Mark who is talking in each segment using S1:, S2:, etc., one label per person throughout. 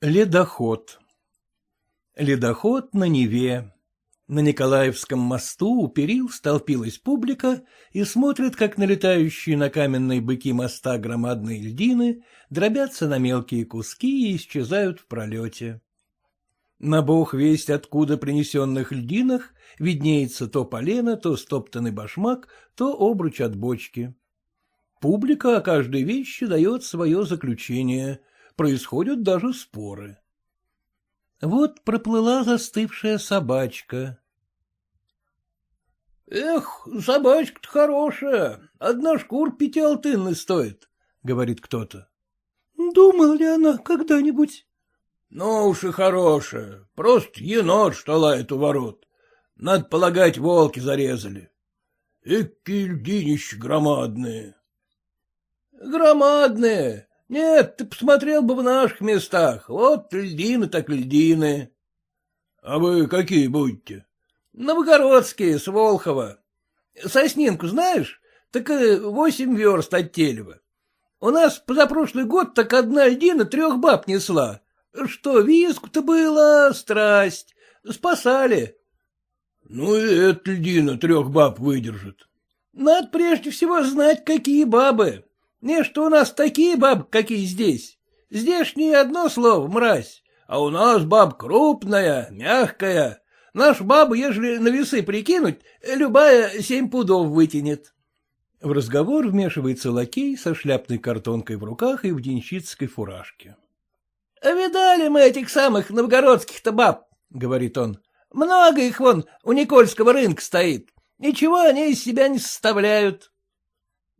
S1: Ледоход Ледоход на Неве. На Николаевском мосту у перил столпилась публика и смотрит, как налетающие на каменные быки моста громадные льдины дробятся на мелкие куски и исчезают в пролете. На бог весть откуда принесенных льдинах виднеется то полено, то стоптанный башмак, то обруч от бочки. Публика о каждой вещи дает свое заключение, происходят даже споры. Вот проплыла застывшая собачка. — Эх, собачка-то хорошая, одна шкур пятиалтынной стоит, — говорит кто-то. — Думал ли она когда-нибудь? — Ну уж и хорошая, просто енот, что лает у ворот. Надо полагать, волки зарезали. Эки льдинища громадные. — Громадные, нет, ты посмотрел бы в наших местах. Вот льдины так льдины. — А вы какие будете? — Новгородские, с Волхова. Соснинку знаешь? Так восемь верст от Телева. У нас позапрошлый год так одна льдина трех баб несла. Что, виску-то было, страсть. Спасали. — Ну и эта льдина трех баб выдержит. — Надо прежде всего знать, какие бабы. Не, что у нас такие баб, какие здесь. Здешнее одно слово — мразь, а у нас баб крупная, мягкая. Наш бабу, ежели на весы прикинуть, любая семь пудов вытянет. В разговор вмешивается лакей со шляпной картонкой в руках и в денщицкой фуражке. — Видали мы этих самых новгородских-то баб, — говорит он. — Много их вон у Никольского рынка стоит. Ничего они из себя не составляют. —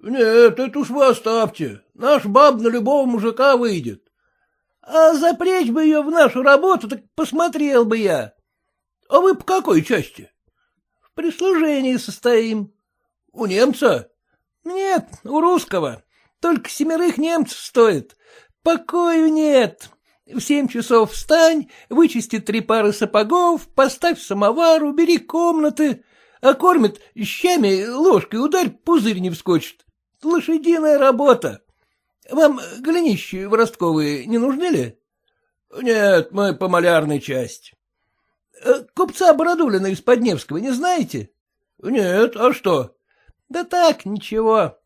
S1: Нет, это уж вы оставьте. Наш баб на любого мужика выйдет. — А запречь бы ее в нашу работу, так посмотрел бы я. — А вы по какой части? — В прислужении состоим. — У немца? — Нет, у русского. Только семерых немцев стоит. Покою нет. В семь часов встань, вычисти три пары сапогов, поставь самовар, убери комнаты, а кормят щами ложкой, ударь, пузырь не вскочит. Лошадиная работа. Вам глинищи ростковые не нужны ли? — Нет, мы по малярной части. Э, — Купца Бородулина из Подневского не знаете? — Нет, а что? — Да так, ничего.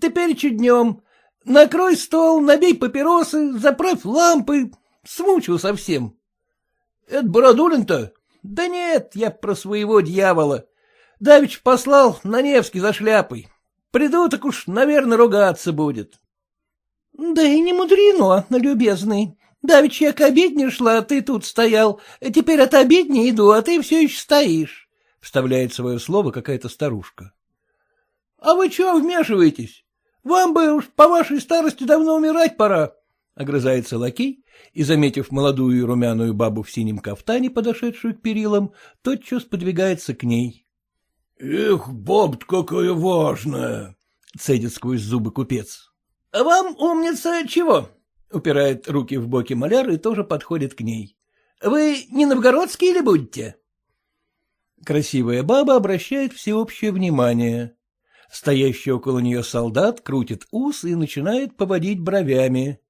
S1: Теперь днем. Накрой стол, набей папиросы, заправь лампы. Смучил совсем. — Это Бородулин-то? — Да нет, я про своего дьявола. Давич послал на Невский за шляпой. Приду, так уж, наверное, ругаться будет. — Да и не мудрено, любезный. Давеча я к обедне шла, а ты тут стоял. Теперь от обедни иду, а ты все еще стоишь. — вставляет свое слово какая-то старушка. — А вы чего вмешиваетесь? Вам бы уж по вашей старости давно умирать пора. — огрызается лакей и, заметив молодую и румяную бабу в синем кафтане, подошедшую к перилам, тотчас подвигается к ней. — Эх, баб какая важная! — цедит сквозь зубы купец. — А вам, умница, чего? — упирает руки в боки маляр и тоже подходит к ней. — Вы не новгородские ли будете? Красивая баба обращает всеобщее внимание. Стоящий около нее солдат крутит ус и начинает поводить бровями.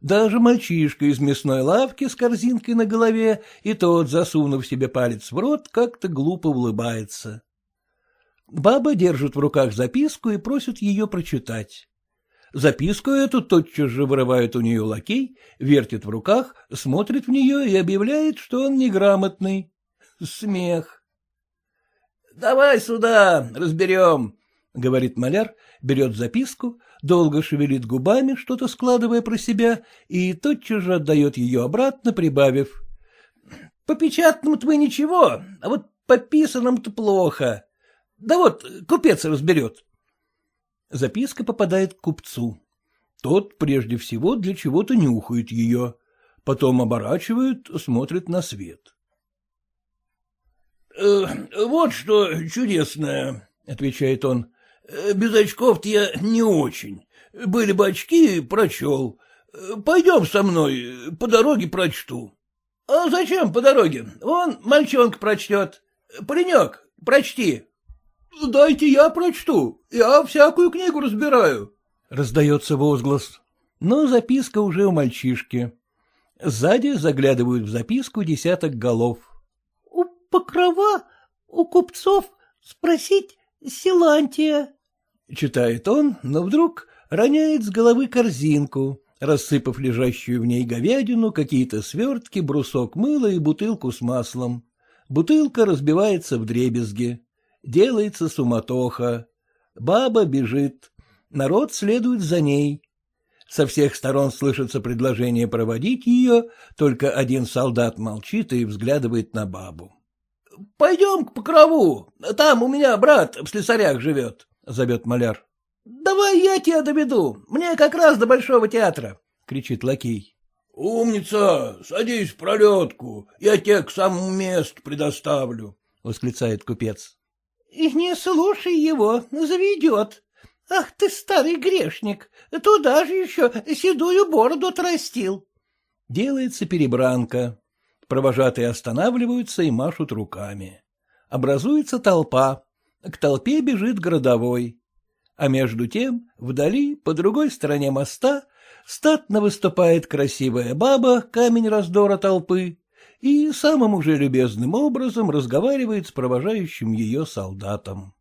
S1: Даже мальчишка из мясной лавки с корзинкой на голове и тот, засунув себе палец в рот, как-то глупо улыбается. Баба держит в руках записку и просит ее прочитать. Записку эту тотчас же вырывает у нее лакей, вертит в руках, смотрит в нее и объявляет, что он неграмотный. Смех. — Давай сюда, разберем, — говорит маляр, берет записку, долго шевелит губами, что-то складывая про себя, и тотчас же отдает ее обратно, прибавив. — По печатному-то вы ничего, а вот по писанному-то плохо. Да вот, купец разберет. Записка попадает к купцу. Тот прежде всего для чего-то нюхает ее, потом оборачивает, смотрит на свет. «Э, — Вот что чудесное, — отвечает он. «Э, — Без очков-то я не очень. Были бы очки, прочел. Пойдем со мной, по дороге прочту. — А зачем по дороге? Вон мальчонка прочтет. Паренек, прочти. — Дайте я прочту, я всякую книгу разбираю, — раздается возглас. Но записка уже у мальчишки. Сзади заглядывают в записку десяток голов.
S2: — У Покрова, у купцов спросить Силантия.
S1: Читает он, но вдруг роняет с головы корзинку, рассыпав лежащую в ней говядину, какие-то свертки, брусок мыла и бутылку с маслом. Бутылка разбивается в дребезги. Делается суматоха. Баба бежит. Народ следует за ней. Со всех сторон слышится предложение проводить ее, только один солдат молчит и взглядывает на бабу. — Пойдем к Покрову, там у меня брат в слесарях живет, — зовет маляр. — Давай я тебя доведу, мне как раз до Большого театра, — кричит лакей. — Умница, садись в пролетку, я тебе к самому месту предоставлю, — восклицает купец.
S2: — И не слушай его, заведет, Ах ты, старый грешник, туда же еще седую бороду отрастил.
S1: Делается перебранка. Провожатые останавливаются и машут руками. Образуется толпа. К толпе бежит городовой. А между тем, вдали, по другой стороне моста, статно выступает красивая баба, камень раздора толпы, и самым уже любезным образом разговаривает с провожающим ее солдатом.